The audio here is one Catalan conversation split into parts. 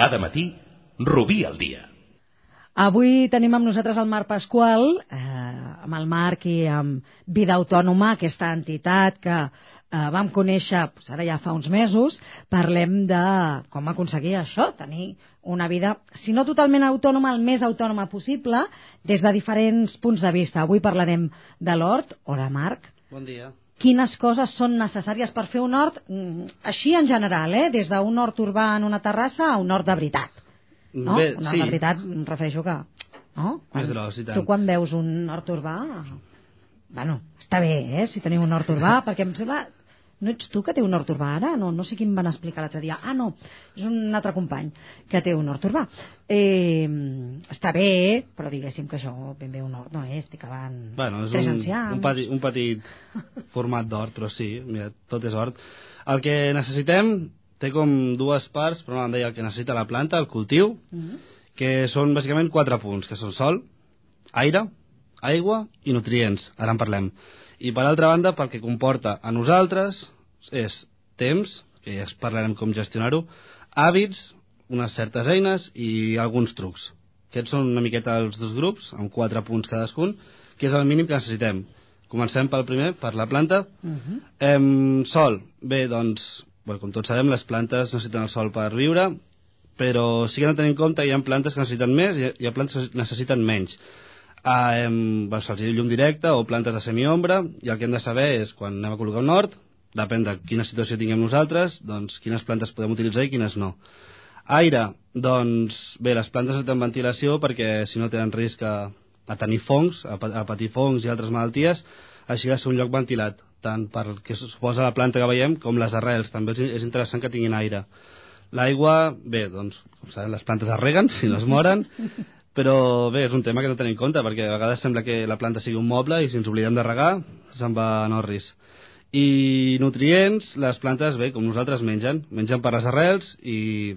Cada matí, Rubí al dia. Avui tenim amb nosaltres el Marc Pasqual, eh, amb el Marc i amb Vida Autònoma, aquesta entitat que eh, vam conèixer pues, ara ja fa uns mesos. Parlem de com aconseguir això, tenir una vida, si no totalment autònoma, el més autònoma possible, des de diferents punts de vista. Avui parlarem de l'hort. Hola, Marc. Bon dia. Quines coses són necessàries per fer un hort, mm, així en general, eh? des d'un hort urbà en una terrassa a un hort de veritat? No? Bé, un hort sí. de veritat, em refereixo que... No? Més gros. Tu quan veus un hort urbà... Bueno, està bé, eh, si teniu un hort urbà, perquè em sembla... No ets tu que té un hort urbà ara? No, no sé qui em van explicar l'altre dia. Ah, no, és un altre company que té un hort urbà. Eh, està bé, però diguéssim que això ben bé un hort no és, estic avant Bueno, és tres un, ancians. un, petit, un petit format d'hort, però sí, mira, tot és hort. El que necessitem té com dues parts, però no em deia el que necessita la planta, el cultiu, Mhm. que són bàsicament quatre punts, que són sol, aire, aigua i nutrients, ara en parlem. I per altra banda, pel que comporta a nosaltres és temps, que ja es parlarem com gestionar-ho, hàbits, unes certes eines i alguns trucs. Aquests són una miqueta els dos grups, amb quatre punts cadascun, que és el mínim que necessitem. Comencem pel primer, per la planta. Mhm. Em, sol, bé, doncs, bueno, com tots sabem, les plantes necessiten el sol per viure, però sí que hem de tenir en compte que hi ha plantes que necessiten més i hi ha plantes que necessiten menys. Em, bueno, Se'ls diu llum directa o plantes de semiombra, i el que hem de saber és, quan anem a col·locar un hort, depèn de quina situació tinguem nosaltres, doncs quines plantes podem utilitzar i quines no. Aire, doncs, bé, les plantes necessiten ventilació perquè si no tenen risc a, a tenir fongs, a, a patir fongs i altres malalties, així ha de ser un lloc ventilat, tant per que suposa la planta que veiem com les arrels, també és interessant que tinguin aire. L'aigua, bé, doncs, com sabem, les plantes es reguen, si no es moren, però bé, és un tema que no tenim en compte, perquè a vegades sembla que la planta sigui un moble i si ens oblidem de regar, se'n va a Norris. I nutrients, les plantes, bé, com nosaltres mengen, mengen per les arrels i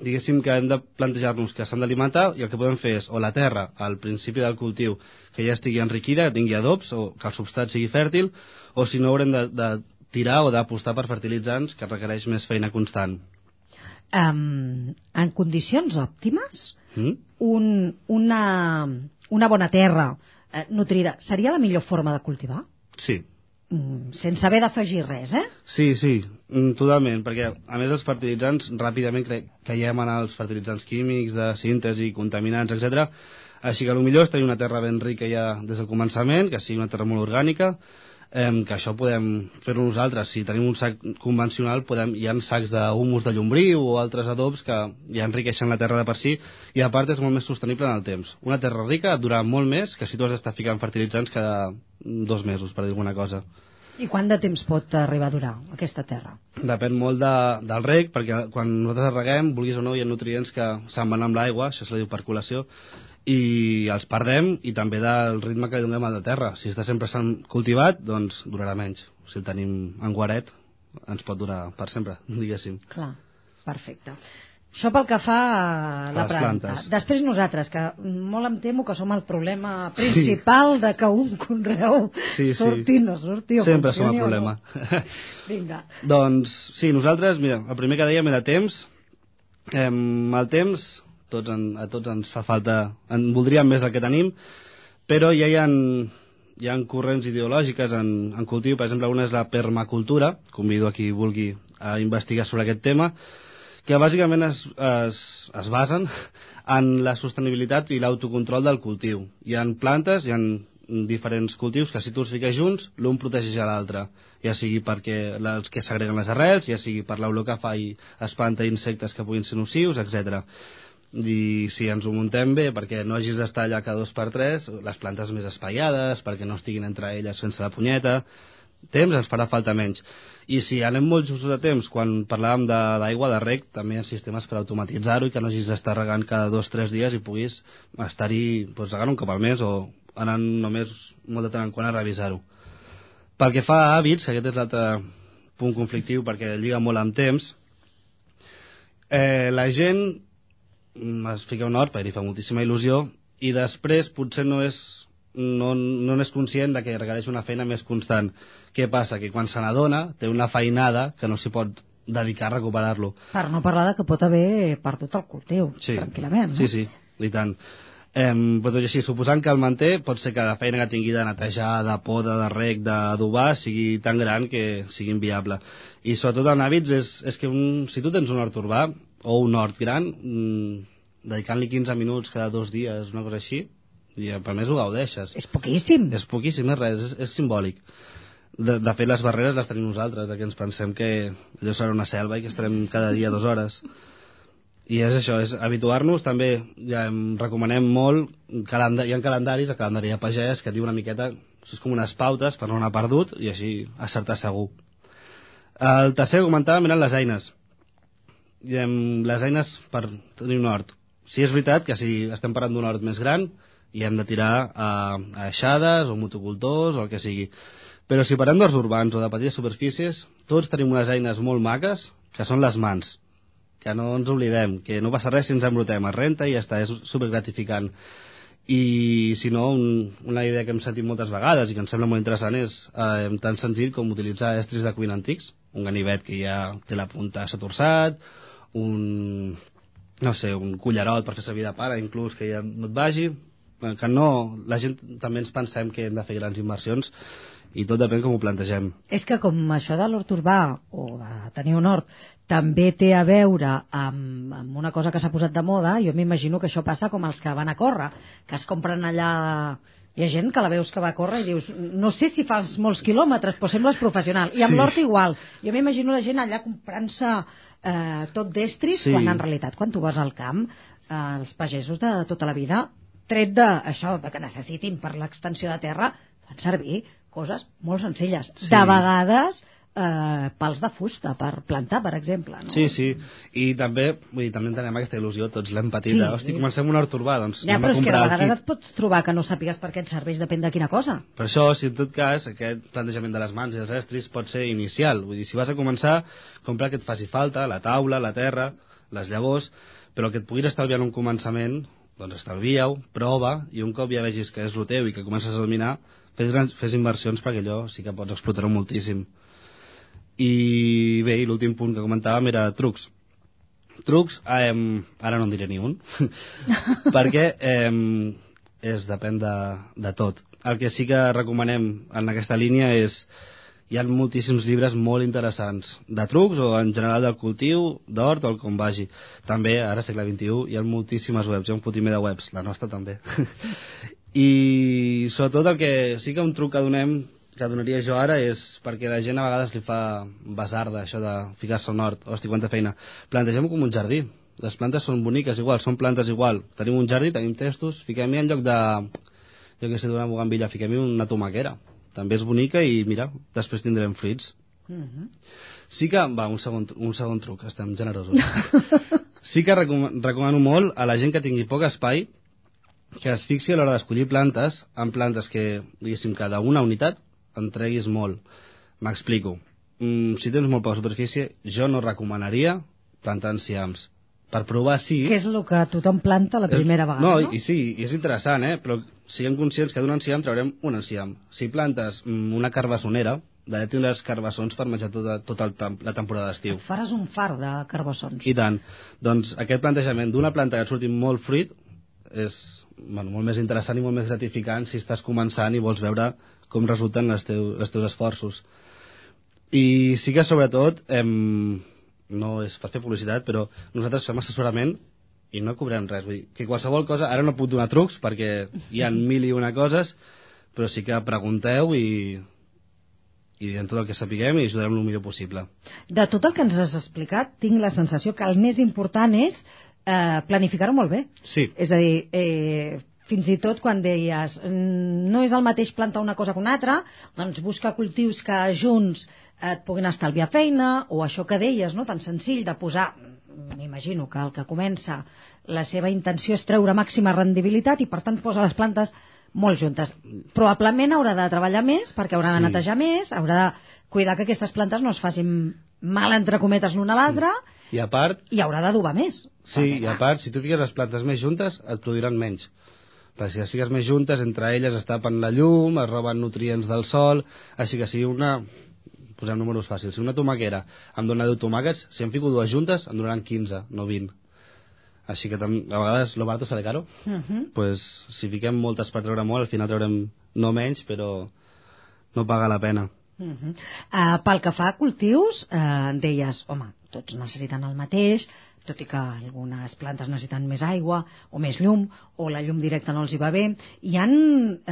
diguéssim que hem de plantejar-nos que s'han d'alimentar i el que podem fer és o la terra al principi del cultiu que ja estigui enriquida, que tingui adobs o que el substrat sigui fèrtil o si no haurem de, de tirar o d'apostar per fertilitzants que requereix més feina constant. Um, en condicions òptimes, Mm? un, una, una bona terra eh, nutrida seria la millor forma de cultivar? Sí, Mm, sense haver d'afegir res, eh? Sí, sí, mm, totalment, perquè a més els fertilitzants ràpidament caiem en els fertilitzants químics de síntesi, contaminants, etc. Així que el millor és tenir una terra ben rica ja des del començament, que sigui una terra molt orgànica, eh, que això podem fer-ho nosaltres. Si tenim un sac convencional, podem, hi ha sacs d'humus de llombriu o altres adobs que ja enriqueixen la terra de per si, i a part és molt més sostenible en el temps. Una terra rica dura molt més que si tu has d'estar ficant fertilitzants cada dos mesos, per dir alguna cosa. I quant de temps pot arribar a durar aquesta terra? Depèn molt de, del reg, perquè quan nosaltres reguem, vulguis o no, hi ha nutrients que se'n van amb l'aigua, això se li diu percolació, i els perdem, i també del ritme que donem a la terra. Si està sempre cultivat, doncs durarà menys. Si el tenim en guaret, ens pot durar per sempre, diguéssim. Clar, perfecte. Això pel que fa a la planta. plantes. Després nosaltres, que molt em temo que som el problema principal de que un conreu Sí, sí. surti, no surti o Sempre som el problema. No. Vinga. doncs, sí, nosaltres, mira, el primer que dèiem era temps. Em, el temps, tots en, a tots ens fa falta, en voldríem més del que tenim, però ja hi ha, hi ha corrents ideològiques en, en cultiu, per exemple, una és la permacultura, convido a qui vulgui a investigar sobre aquest tema, que bàsicament es, es, es basen en la sostenibilitat i l'autocontrol del cultiu. Hi han plantes, hi han diferents cultius que si tu els fiques junts, l'un protegeix a l'altre, ja sigui perquè els que s'agreguen les arrels, ja sigui per l'olor que fa i espanta insectes que puguin ser nocius, etc. I si ens ho muntem bé, perquè no hagis d'estar allà cada dos per tres, les plantes més espaiades, perquè no estiguin entre elles sense la punyeta, temps ens farà falta menys. I si anem molt justos de temps, quan parlàvem d'aigua, de, de rec, també hi ha sistemes per automatitzar-ho i que no hagis d'estar regant cada dos o tres dies i puguis estar-hi doncs, regant un cop al mes o anant només molt de tant en quant a revisar-ho. Pel que fa a hàbits, aquest és l'altre punt conflictiu perquè lliga molt amb temps, eh, la gent es fica un hort perquè li fa moltíssima il·lusió i després potser no és no, no n'és conscient de que requereix una feina més constant. Què passa? Que quan se n'adona té una feinada que no s'hi pot dedicar a recuperar-lo. Per no parlar de que pot haver perdut el cultiu, Sí. tranquil·lament. No? Sí, sí, i tant. Em, però tot i així, suposant que el manté, pot ser que la feina que tingui de netejar, de poda, de rec, d'adobar, sigui tan gran que sigui inviable. I sobretot en hàbits és, és que un, si tu tens un hort urbà o un hort gran, mmm, dedicant-li 15 minuts cada dos dies, una cosa així, i per més ho gaudeixes. És poquíssim. És poquíssim, és res, és, és simbòlic. De, de fet, les barreres les tenim nosaltres, que ens pensem que allò serà una selva i que estarem cada dia dues hores. I és això, és habituar-nos, també ja em recomanem molt, calenda hi ha calendaris, el calendari de pagès, que diu una miqueta, és com unes pautes per no anar perdut i així acertar segur. El tercer que comentàvem eren les eines. I, em, les eines per tenir un hort. Sí, és veritat que si estem parlant d'un hort més gran, hi hem de tirar a, a aixades o motocultors o el que sigui. Però si parlem d'horts urbans o de petites superfícies, tots tenim unes eines molt maques, que són les mans que no ens oblidem, que no passa res si ens embrutem, es renta i ja està, és supergratificant. I si no, un, una idea que hem sentit moltes vegades i que ens sembla molt interessant és eh, tan senzill com utilitzar estris de cuina antics, un ganivet que ja té la punta s'ha un, no sé, un cullerot per fer servir de pare, inclús que ja no et vagi, eh, que no, la gent també ens pensem que hem de fer grans inversions i tot depèn com ho plantegem. És que com això de l'hort urbà o de tenir un hort també té a veure amb, amb una cosa que s'ha posat de moda, jo m'imagino que això passa com els que van a córrer, que es compren allà... Hi ha gent que la veus que va a córrer i dius no sé si fas molts quilòmetres, però sembles professional. I amb Sí. l'hort igual. Jo m'imagino la gent allà comprant-se eh, tot d'estris, Sí. quan en realitat quan tu vas al camp, eh, els pagesos de tota la vida, tret de això de que necessitin per l'extensió de terra, fan servir coses molt senzilles. Sí. De vegades eh, pals de fusta per plantar, per exemple. No? Sí, sí, i també, vull dir, també entenem aquesta il·lusió, tots l'hem patit, Sí. hosti, comencem un hort urbà, doncs Ja, anem però a és que de comprar el vegades kit. et pots trobar que no sàpigues per què et serveix, depèn de quina cosa. Per això, si en tot cas aquest plantejament de les mans i els estris pot ser inicial, vull dir, si vas a començar, compra el que et faci falta, la taula, la terra, les llavors, però que et puguis estalviar en un començament, doncs estalvia-ho, prova, i un cop ja vegis que és el teu i que comences a dominar, fes, grans, fes inversions perquè allò sí que pots explotar-ho moltíssim. I bé, i l'últim punt que comentàvem era trucs. Trucs, eh, ara no en diré ni un, perquè eh, és, depèn de, de tot. El que sí que recomanem en aquesta línia és hi ha moltíssims llibres molt interessants de trucs o en general del cultiu, d'hort o el com vagi. També, ara segle XXI, hi ha moltíssimes webs, hi ha un fotimer de webs, la nostra també. I sobretot el que sí que un truc que donem que donaria jo ara és perquè la gent a vegades li fa basarda això de ficar-se al nord, hosti, quanta feina. Plantegem-ho com un jardí. Les plantes són boniques igual, són plantes igual. Tenim un jardí, tenim testos, fiquem-hi en lloc de, jo què sé, d'una bugambilla, fiquem-hi una tomaquera. També és bonica i, mira, després tindrem fruits. Mm -hmm. Sí que, va, un segon, un segon truc, estem generosos. sí que recom recomano molt a la gent que tingui poc espai que es fixi a l'hora d'escollir plantes en plantes que, diguéssim, cada una unitat en treguis molt. M'explico. Mm, si tens molt poca superfície, jo no recomanaria plantar enciams. Per provar sí... Que és el que tothom planta la primera vegada, no? no? i sí, i és interessant, eh? però siguem conscients que d'un enciam traurem un enciam. Si plantes mm, una carbassonera, d'allà tindràs carbassons per menjar tota, tota el la temporada d'estiu. Et faràs un far de carbassons. I tant. Doncs aquest plantejament d'una planta que et surti molt fruit és bueno, molt més interessant i molt més gratificant si estàs començant i vols veure com resulten els, teu, els teus esforços. I sí que sobretot, em, no és per fer publicitat, però nosaltres fem assessorament i no cobrem res. Vull dir, que qualsevol cosa, ara no puc donar trucs perquè hi ha mil i una coses, però sí que pregunteu i, i diem tot el que sapiguem i ajudarem el millor possible. De tot el que ens has explicat, tinc la sensació que el més important és eh, planificar-ho molt bé. Sí. És a dir, eh, fins i tot quan deies no és el mateix plantar una cosa que una altra, doncs busca cultius que junts et puguin estalviar feina, o això que deies, no? tan senzill de posar, m'imagino que el que comença la seva intenció és treure màxima rendibilitat i per tant posa les plantes molt juntes. Probablement haurà de treballar més perquè haurà de Sí. netejar més, haurà de cuidar que aquestes plantes no es facin mal entre cometes l'una a l'altra I a part, i haurà d'adobar més. Sí, i a part, si tu fiques les plantes més juntes, et produiran menys. Perquè si les fiques més juntes, entre elles es tapen la llum, es roben nutrients del sol, així que si una posem números fàcils, si una tomaquera em dona 10 tomàquets, si em fico dues juntes, em donaran 15, no 20. Així que a vegades lo barato sale caro. Uh -huh. pues, si fiquem moltes per treure molt, al final traurem no menys, però no paga la pena. Uh -huh. uh, pel que fa a cultius, uh, deies, home, tots necessiten el mateix, tot i que algunes plantes necessiten més aigua o més llum, o la llum directa no els hi va bé. Hi han,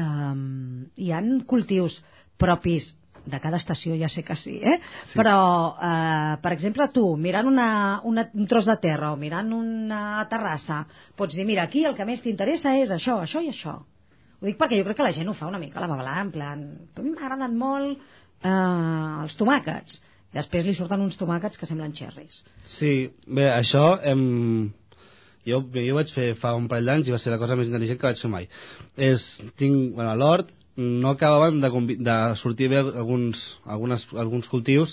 eh, hi han cultius propis de cada estació ja sé que sí, eh? Sí. Però, eh, per exemple, tu, mirant una, una, un tros de terra o mirant una terrassa, pots dir, mira, aquí el que més t'interessa és això, això i això. Ho dic perquè jo crec que la gent ho fa una mica la babalà, en plan, a mi m'agraden molt eh, els tomàquets. Després li surten uns tomàquets que semblen xerris. Sí, bé, això hem... Jo, jo vaig fer fa un parell d'anys i va ser la cosa més intel·ligent que vaig fer mai. És, tinc, bueno, l'hort no acabaven de, de sortir bé alguns, algunes, alguns cultius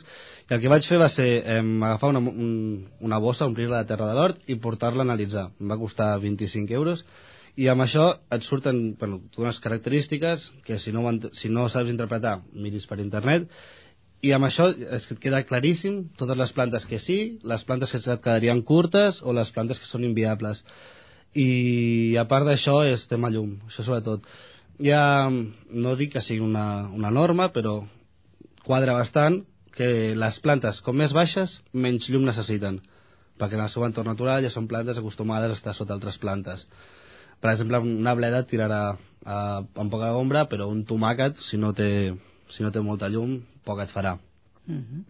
i el que vaig fer va ser eh, agafar una, un, una bossa, omplir-la de terra de l'hort i portar-la a analitzar. Em va costar 25 euros i amb això et surten bueno, unes característiques que si no, si no saps interpretar miris per internet. I amb això es queda claríssim totes les plantes que sí, les plantes que et quedarien curtes o les plantes que són inviables. I a part d'això és tema llum, això sobretot. Ja no dic que sigui una, una norma, però quadra bastant que les plantes, com més baixes, menys llum necessiten, perquè en el seu entorn natural ja són plantes acostumades a estar sota altres plantes. Per exemple, una bleda tirarà a, amb poca ombra, però un tomàquet, si no té, si no té molta llum, poc et farà. Uh Mhm. -huh.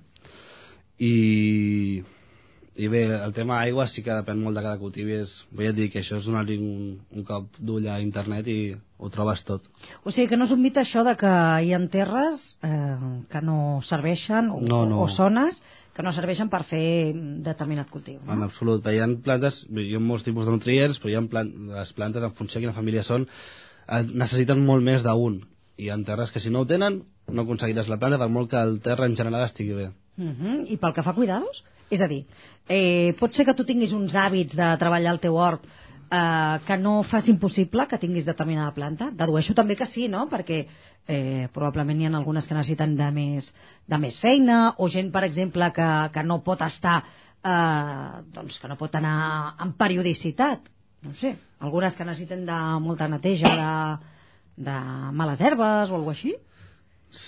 I i bé, el tema aigua sí que depèn molt de cada cultiu és, vull dir que això és donar-li un, un cop d'ull a internet i ho trobes tot. O sigui que no és un mite això de que hi ha terres eh, que no serveixen o, No, no. o zones que no serveixen per fer determinat cultiu. En No? absolut. Hi ha plantes, hi ha molts tipus de nutrients, però hi ha plan, les plantes, en funció de quina família són, eh, necessiten molt més d'un. I ha terres que si no ho tenen, no aconseguiràs la planta per molt que el terra en general estigui bé. Uh -huh. I pel que fa a cuidados? És a dir, eh, pot ser que tu tinguis uns hàbits de treballar al teu hort eh, que no facin possible que tinguis determinada planta? Dedueixo també que sí, no? Perquè eh, probablement hi ha algunes que necessiten de més, de més feina o gent, per exemple, que, que no pot estar eh, doncs que no pot anar amb periodicitat no sé, algunes que necessiten de molta neteja de, de males herbes o alguna així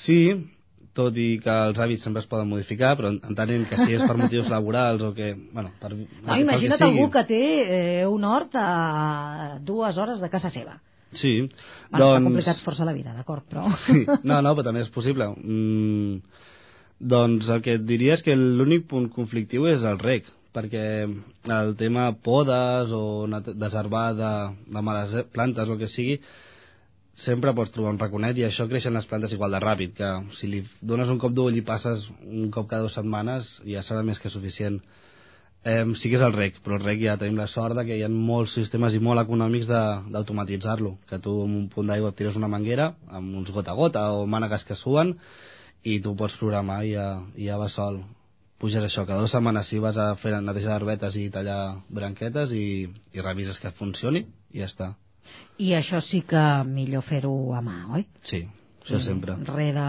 Sí, tot i que els hàbits sempre es poden modificar, però entenent que si és per motius laborals o que... Bueno, per, no, imagina't que sigui. algú que té eh, un hort a dues hores de casa seva Sí, Bueno, Està doncs... complicat força la vida, d'acord, però... Sí, no, no, però també és possible. Mm, doncs el que et diria és que l'únic punt conflictiu és el rec, perquè el tema podes o desherbar de, de males plantes o el que sigui, sempre pots trobar un raconet i això creixen les plantes igual de ràpid, que si li dones un cop d'ull i passes un cop cada dues setmanes ja serà més que suficient. Eh, sí que és el rec, però el rec ja tenim la sort de que hi ha molts sistemes i molt econòmics d'automatitzar-lo, que tu amb un punt d'aigua tires una manguera amb uns gota a gota o mànegues que suen i tu pots programar i ja, i ja va sol. Puges això, cada dues setmanes si vas a fer neteja d'herbetes i tallar branquetes i, i revises que funcioni i ja està. I això sí que millor fer-ho a mà, oi? Sí, això sempre. Re de,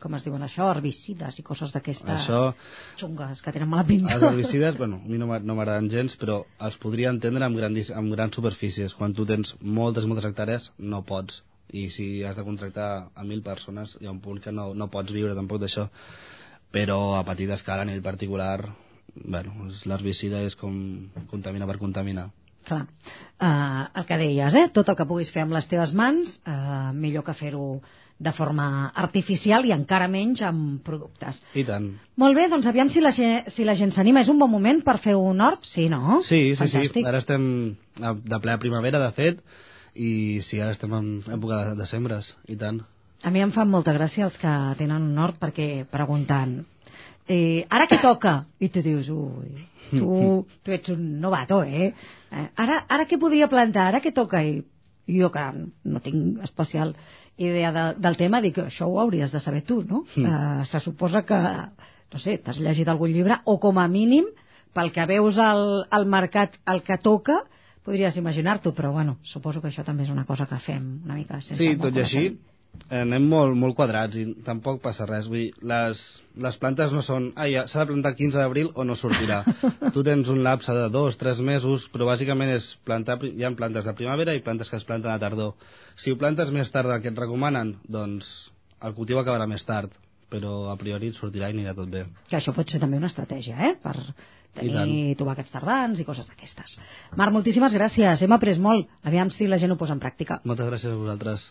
com es diuen això, herbicides i coses d'aquestes Això, xungues que tenen mala pinta. els herbicides, bueno, a mi no m'a- no m'agraden gens, però els podria entendre amb, grandis, amb grans superfícies. Quan tu tens moltes, moltes hectàrees, no pots. I si has de contractar a mil persones, hi ha un punt que no, no pots viure tampoc d'això. Però a petita escala, a nivell particular, bueno, l'herbicida és com contamina per contaminar. Clar. Uh, el que deies, eh? tot el que puguis fer amb les teves mans, uh, millor que fer-ho de forma artificial i encara menys amb productes. I tant. Molt bé, doncs aviam si la, ge- si la gent s'anima. És un bon moment per fer un hort? Sí, no? Sí, sí, Fantàstic. sí. Ara estem de ple primavera, de fet, i sí, ara estem en època de, de sembres, i tant. A mi em fan molta gràcia els que tenen un hort perquè preguntant eh, ara què toca? I tu dius, ui, tu, tu ets un novato, eh? eh ara, ara què podia plantar? Ara què toca? I, jo que no tinc especial idea de, del tema, dic, això ho hauries de saber tu, no? Mm. Eh, se suposa que, no sé, t'has llegit algun llibre, o com a mínim, pel que veus al, al mercat el que toca, podries imaginar-t'ho, però bueno, suposo que això també és una cosa que fem una mica sense Sí, tot i així. Anem molt, molt quadrats i tampoc passa res. Vull dir, les, les plantes no són... Ah, ja, s'ha de plantar el 15 d'abril o no sortirà. tu tens un lapse de dos, tres mesos, però bàsicament és plantar... Hi ha plantes de primavera i plantes que es planten a tardor. Si ho plantes més tard del que et recomanen, doncs el cultiu acabarà més tard però a priori et sortirà i anirà tot bé. Que això pot ser també una estratègia, eh? Per tenir tomàquets tardans i coses d'aquestes. Marc, moltíssimes gràcies. Hem après molt. Aviam si la gent ho posa en pràctica. Moltes gràcies a vosaltres.